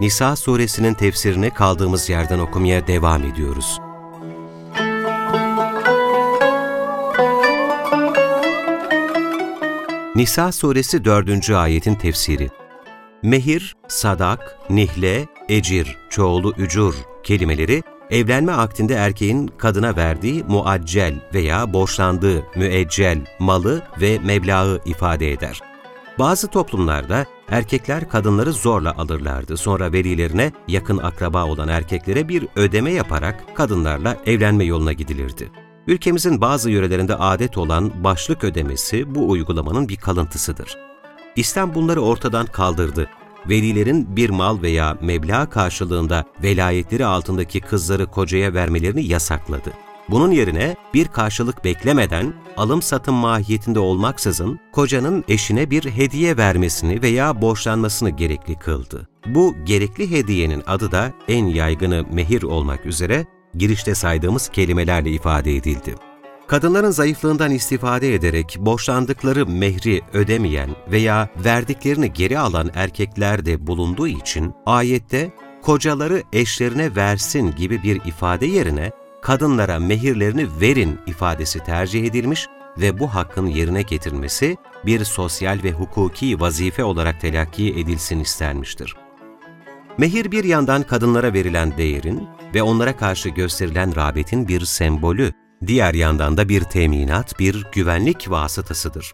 Nisa suresinin tefsirini kaldığımız yerden okumaya devam ediyoruz. Nisa suresi 4. ayetin tefsiri Mehir, sadak, nihle, ecir, çoğulu ücur kelimeleri evlenme akdinde erkeğin kadına verdiği muaccel veya borçlandığı müeccel malı ve meblağı ifade eder. Bazı toplumlarda erkekler kadınları zorla alırlardı. Sonra velilerine yakın akraba olan erkeklere bir ödeme yaparak kadınlarla evlenme yoluna gidilirdi. Ülkemizin bazı yörelerinde adet olan başlık ödemesi bu uygulamanın bir kalıntısıdır. İslam bunları ortadan kaldırdı. Velilerin bir mal veya meblağ karşılığında velayetleri altındaki kızları kocaya vermelerini yasakladı. Bunun yerine bir karşılık beklemeden, alım-satım mahiyetinde olmaksızın kocanın eşine bir hediye vermesini veya borçlanmasını gerekli kıldı. Bu gerekli hediyenin adı da en yaygını mehir olmak üzere girişte saydığımız kelimelerle ifade edildi. Kadınların zayıflığından istifade ederek borçlandıkları mehri ödemeyen veya verdiklerini geri alan erkekler de bulunduğu için ayette kocaları eşlerine versin gibi bir ifade yerine kadınlara mehirlerini verin ifadesi tercih edilmiş ve bu hakkın yerine getirilmesi bir sosyal ve hukuki vazife olarak telakki edilsin istenmiştir. Mehir bir yandan kadınlara verilen değerin ve onlara karşı gösterilen rağbetin bir sembolü, diğer yandan da bir teminat, bir güvenlik vasıtasıdır.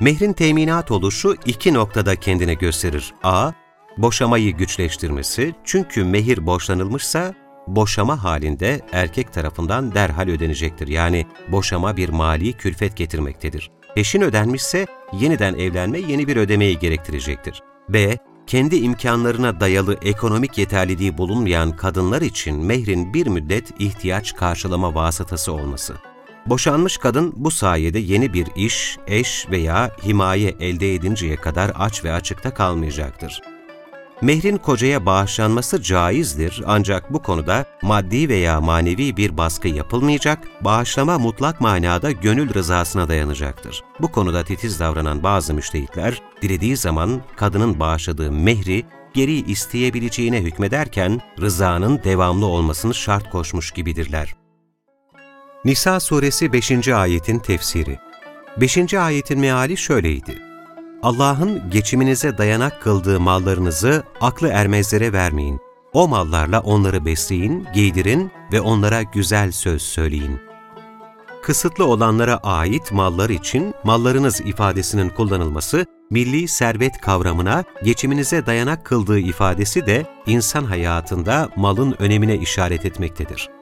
Mehrin teminat oluşu iki noktada kendine gösterir. A. Boşamayı güçleştirmesi, çünkü mehir boşlanılmışsa boşama halinde erkek tarafından derhal ödenecektir. Yani boşama bir mali külfet getirmektedir. Peşin ödenmişse yeniden evlenme yeni bir ödemeyi gerektirecektir. B. Kendi imkanlarına dayalı ekonomik yeterliliği bulunmayan kadınlar için mehrin bir müddet ihtiyaç karşılama vasıtası olması. Boşanmış kadın bu sayede yeni bir iş, eş veya himaye elde edinceye kadar aç ve açıkta kalmayacaktır. Mehrin kocaya bağışlanması caizdir ancak bu konuda maddi veya manevi bir baskı yapılmayacak, bağışlama mutlak manada gönül rızasına dayanacaktır. Bu konuda titiz davranan bazı müştehitler, dilediği zaman kadının bağışladığı mehri geri isteyebileceğine hükmederken rızanın devamlı olmasını şart koşmuş gibidirler. Nisa suresi 5. ayetin tefsiri 5. ayetin meali şöyleydi. Allah'ın geçiminize dayanak kıldığı mallarınızı aklı ermezlere vermeyin. O mallarla onları besleyin, giydirin ve onlara güzel söz söyleyin. Kısıtlı olanlara ait mallar için mallarınız ifadesinin kullanılması, milli servet kavramına geçiminize dayanak kıldığı ifadesi de insan hayatında malın önemine işaret etmektedir.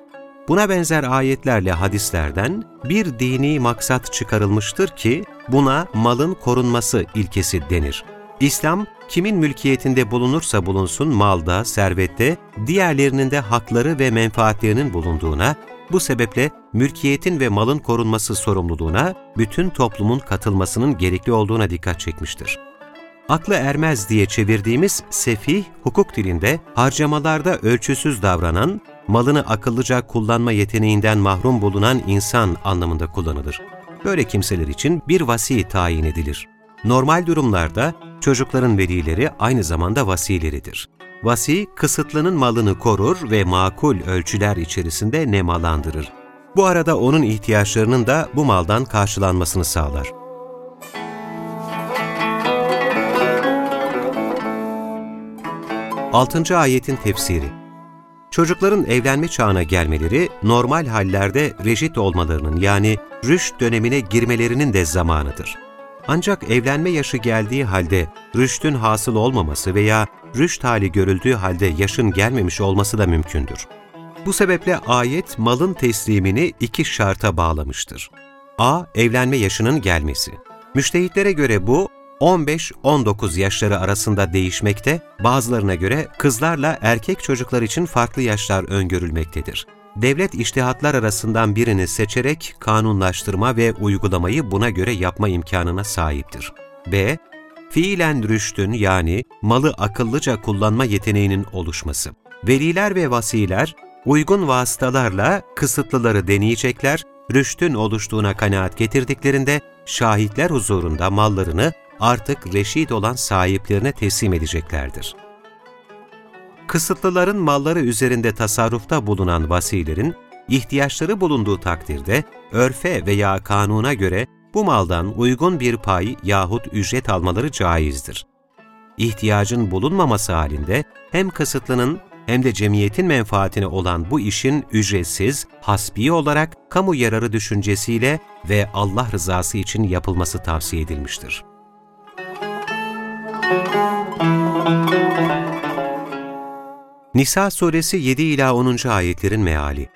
Buna benzer ayetlerle hadislerden bir dini maksat çıkarılmıştır ki buna malın korunması ilkesi denir. İslam, kimin mülkiyetinde bulunursa bulunsun malda, servette, diğerlerinin de hakları ve menfaatlerinin bulunduğuna, bu sebeple mülkiyetin ve malın korunması sorumluluğuna bütün toplumun katılmasının gerekli olduğuna dikkat çekmiştir. Aklı ermez diye çevirdiğimiz sefih, hukuk dilinde harcamalarda ölçüsüz davranan, malını akıllıca kullanma yeteneğinden mahrum bulunan insan anlamında kullanılır. Böyle kimseler için bir vasi tayin edilir. Normal durumlarda çocukların velileri aynı zamanda vasileridir. Vasi, kısıtlının malını korur ve makul ölçüler içerisinde nemalandırır. Bu arada onun ihtiyaçlarının da bu maldan karşılanmasını sağlar. Altıncı ayetin tefsiri Çocukların evlenme çağına gelmeleri, normal hallerde reşit olmalarının yani rüşt dönemine girmelerinin de zamanıdır. Ancak evlenme yaşı geldiği halde rüştün hasıl olmaması veya rüşt hali görüldüğü halde yaşın gelmemiş olması da mümkündür. Bu sebeple ayet malın teslimini iki şarta bağlamıştır. A. Evlenme yaşının gelmesi. Müştehitlere göre bu, 15-19 yaşları arasında değişmekte, bazılarına göre kızlarla erkek çocuklar için farklı yaşlar öngörülmektedir. Devlet iştihatlar arasından birini seçerek kanunlaştırma ve uygulamayı buna göre yapma imkanına sahiptir. B. Fiilen rüştün yani malı akıllıca kullanma yeteneğinin oluşması. Veliler ve vasiler uygun vasıtalarla kısıtlıları deneyecekler, rüştün oluştuğuna kanaat getirdiklerinde şahitler huzurunda mallarını artık reşit olan sahiplerine teslim edeceklerdir. Kısıtlıların malları üzerinde tasarrufta bulunan vasilerin, ihtiyaçları bulunduğu takdirde örfe veya kanuna göre bu maldan uygun bir pay yahut ücret almaları caizdir. İhtiyacın bulunmaması halinde hem kısıtlının hem de cemiyetin menfaatine olan bu işin ücretsiz, hasbi olarak kamu yararı düşüncesiyle ve Allah rızası için yapılması tavsiye edilmiştir. Nisa suresi 7 ila 10. ayetlerin meali.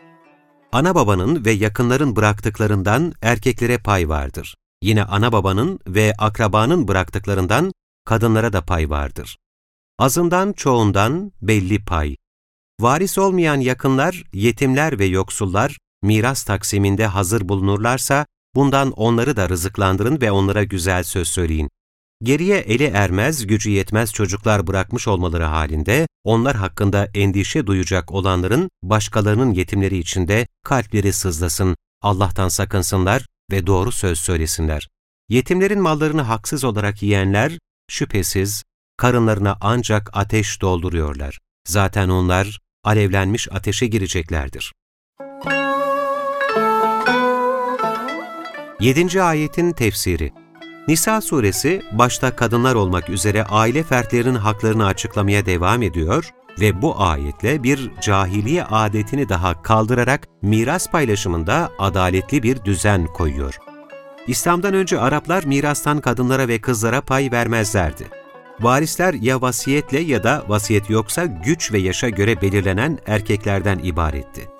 Ana babanın ve yakınların bıraktıklarından erkeklere pay vardır. Yine ana babanın ve akrabanın bıraktıklarından kadınlara da pay vardır. Azından çoğundan belli pay. Varis olmayan yakınlar, yetimler ve yoksullar miras taksiminde hazır bulunurlarsa bundan onları da rızıklandırın ve onlara güzel söz söyleyin. Geriye eli ermez, gücü yetmez çocuklar bırakmış olmaları halinde onlar hakkında endişe duyacak olanların başkalarının yetimleri içinde kalpleri sızlasın, Allah'tan sakınsınlar ve doğru söz söylesinler. Yetimlerin mallarını haksız olarak yiyenler şüphesiz karınlarına ancak ateş dolduruyorlar. Zaten onlar alevlenmiş ateşe gireceklerdir. 7. Ayetin Tefsiri Nisa suresi başta kadınlar olmak üzere aile fertlerinin haklarını açıklamaya devam ediyor ve bu ayetle bir cahiliye adetini daha kaldırarak miras paylaşımında adaletli bir düzen koyuyor. İslam'dan önce Araplar mirastan kadınlara ve kızlara pay vermezlerdi. Varisler ya vasiyetle ya da vasiyet yoksa güç ve yaşa göre belirlenen erkeklerden ibaretti.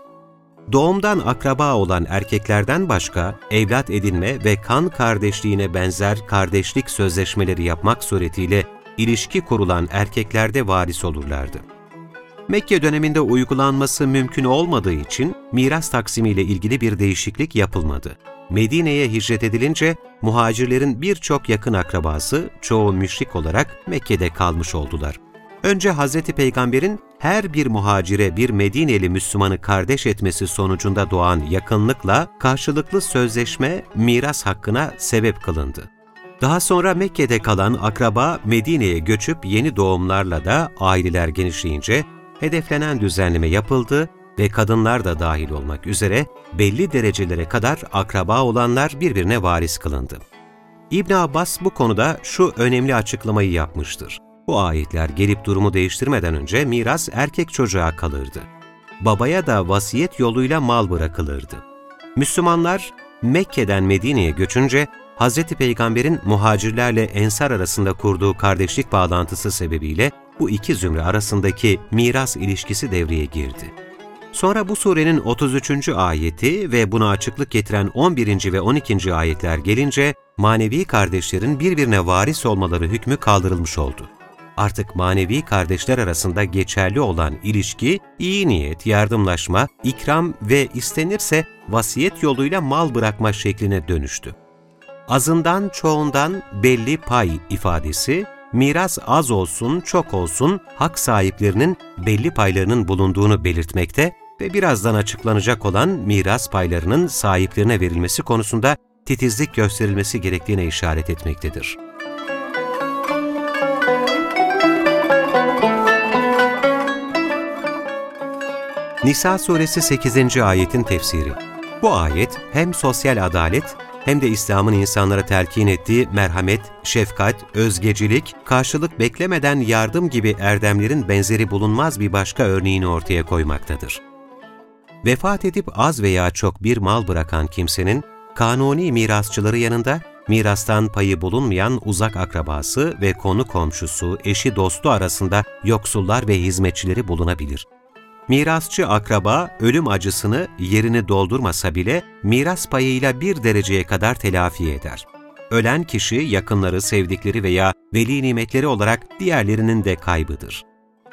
Doğumdan akraba olan erkeklerden başka evlat edinme ve kan kardeşliğine benzer kardeşlik sözleşmeleri yapmak suretiyle ilişki kurulan erkeklerde varis olurlardı. Mekke döneminde uygulanması mümkün olmadığı için miras taksimiyle ilgili bir değişiklik yapılmadı. Medine'ye hicret edilince muhacirlerin birçok yakın akrabası çoğu müşrik olarak Mekke'de kalmış oldular. Önce Hz. Peygamber'in her bir muhacire bir Medineli Müslümanı kardeş etmesi sonucunda doğan yakınlıkla karşılıklı sözleşme miras hakkına sebep kılındı. Daha sonra Mekke'de kalan akraba Medine'ye göçüp yeni doğumlarla da aileler genişleyince hedeflenen düzenleme yapıldı ve kadınlar da dahil olmak üzere belli derecelere kadar akraba olanlar birbirine varis kılındı. İbn Abbas bu konuda şu önemli açıklamayı yapmıştır. Bu ayetler gelip durumu değiştirmeden önce miras erkek çocuğa kalırdı. Babaya da vasiyet yoluyla mal bırakılırdı. Müslümanlar Mekke'den Medine'ye göçünce Hz. Peygamber'in muhacirlerle ensar arasında kurduğu kardeşlik bağlantısı sebebiyle bu iki zümre arasındaki miras ilişkisi devreye girdi. Sonra bu surenin 33. ayeti ve buna açıklık getiren 11. ve 12. ayetler gelince manevi kardeşlerin birbirine varis olmaları hükmü kaldırılmış oldu. Artık manevi kardeşler arasında geçerli olan ilişki, iyi niyet, yardımlaşma, ikram ve istenirse vasiyet yoluyla mal bırakma şekline dönüştü. Azından çoğundan belli pay ifadesi, miras az olsun, çok olsun, hak sahiplerinin belli paylarının bulunduğunu belirtmekte ve birazdan açıklanacak olan miras paylarının sahiplerine verilmesi konusunda titizlik gösterilmesi gerektiğine işaret etmektedir. Nisa suresi 8. ayetin tefsiri Bu ayet hem sosyal adalet hem de İslam'ın insanlara telkin ettiği merhamet, şefkat, özgecilik, karşılık beklemeden yardım gibi erdemlerin benzeri bulunmaz bir başka örneğini ortaya koymaktadır. Vefat edip az veya çok bir mal bırakan kimsenin, kanuni mirasçıları yanında mirastan payı bulunmayan uzak akrabası ve konu komşusu, eşi dostu arasında yoksullar ve hizmetçileri bulunabilir. Mirasçı akraba ölüm acısını yerini doldurmasa bile miras payıyla bir dereceye kadar telafi eder. ölen kişi yakınları, sevdikleri veya veli nimetleri olarak diğerlerinin de kaybıdır.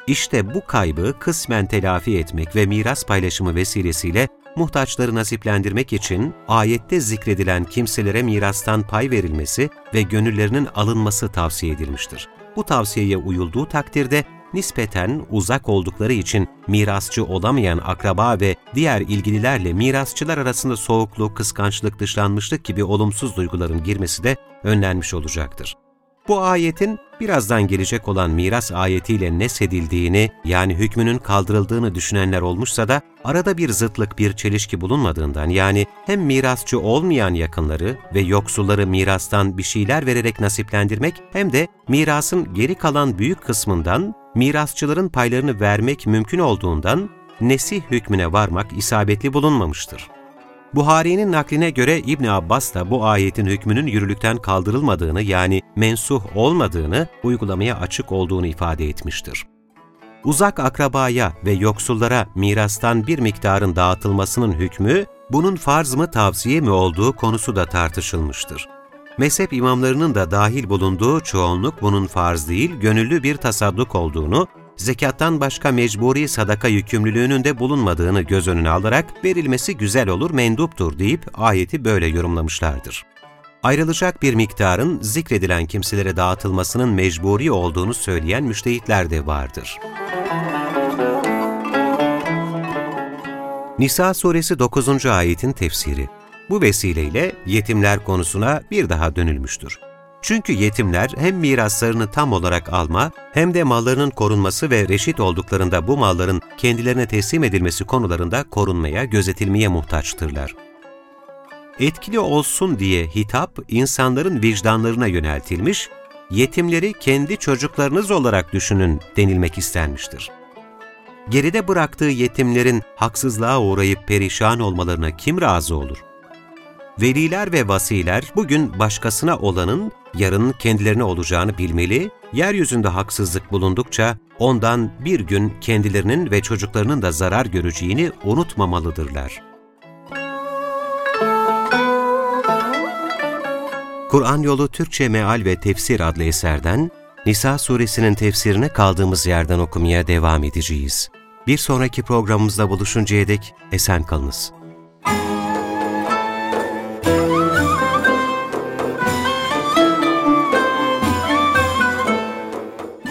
İşte bu kaybı kısmen telafi etmek ve miras paylaşımı vesilesiyle muhtaçları nasiplendirmek için ayette zikredilen kimselere mirastan pay verilmesi ve gönüllerinin alınması tavsiye edilmiştir. Bu tavsiyeye uyulduğu takdirde nispeten uzak oldukları için mirasçı olamayan akraba ve diğer ilgililerle mirasçılar arasında soğukluk, kıskançlık, dışlanmışlık gibi olumsuz duyguların girmesi de önlenmiş olacaktır. Bu ayetin birazdan gelecek olan miras ayetiyle nesedildiğini yani hükmünün kaldırıldığını düşünenler olmuşsa da arada bir zıtlık bir çelişki bulunmadığından yani hem mirasçı olmayan yakınları ve yoksulları mirastan bir şeyler vererek nasiplendirmek hem de mirasın geri kalan büyük kısmından mirasçıların paylarını vermek mümkün olduğundan nesih hükmüne varmak isabetli bulunmamıştır. Buhari'nin nakline göre İbn Abbas da bu ayetin hükmünün yürürlükten kaldırılmadığını yani mensuh olmadığını, uygulamaya açık olduğunu ifade etmiştir. Uzak akrabaya ve yoksullara mirastan bir miktarın dağıtılmasının hükmü, bunun farz mı tavsiye mi olduğu konusu da tartışılmıştır. Mezhep imamlarının da dahil bulunduğu çoğunluk bunun farz değil, gönüllü bir tasadduk olduğunu zekattan başka mecburi sadaka yükümlülüğünün de bulunmadığını göz önüne alarak verilmesi güzel olur, menduptur deyip ayeti böyle yorumlamışlardır. Ayrılacak bir miktarın zikredilen kimselere dağıtılmasının mecburi olduğunu söyleyen müştehitler de vardır. Nisa suresi 9. ayetin tefsiri Bu vesileyle yetimler konusuna bir daha dönülmüştür. Çünkü yetimler hem miraslarını tam olarak alma hem de mallarının korunması ve reşit olduklarında bu malların kendilerine teslim edilmesi konularında korunmaya, gözetilmeye muhtaçtırlar. Etkili olsun diye hitap insanların vicdanlarına yöneltilmiş, yetimleri kendi çocuklarınız olarak düşünün denilmek istenmiştir. Geride bıraktığı yetimlerin haksızlığa uğrayıp perişan olmalarına kim razı olur? Veliler ve vasiler bugün başkasına olanın yarın kendilerine olacağını bilmeli, yeryüzünde haksızlık bulundukça ondan bir gün kendilerinin ve çocuklarının da zarar göreceğini unutmamalıdırlar. Kur'an Yolu Türkçe Meal ve Tefsir adlı eserden Nisa suresinin tefsirine kaldığımız yerden okumaya devam edeceğiz. Bir sonraki programımızda buluşuncaya dek esen kalınız.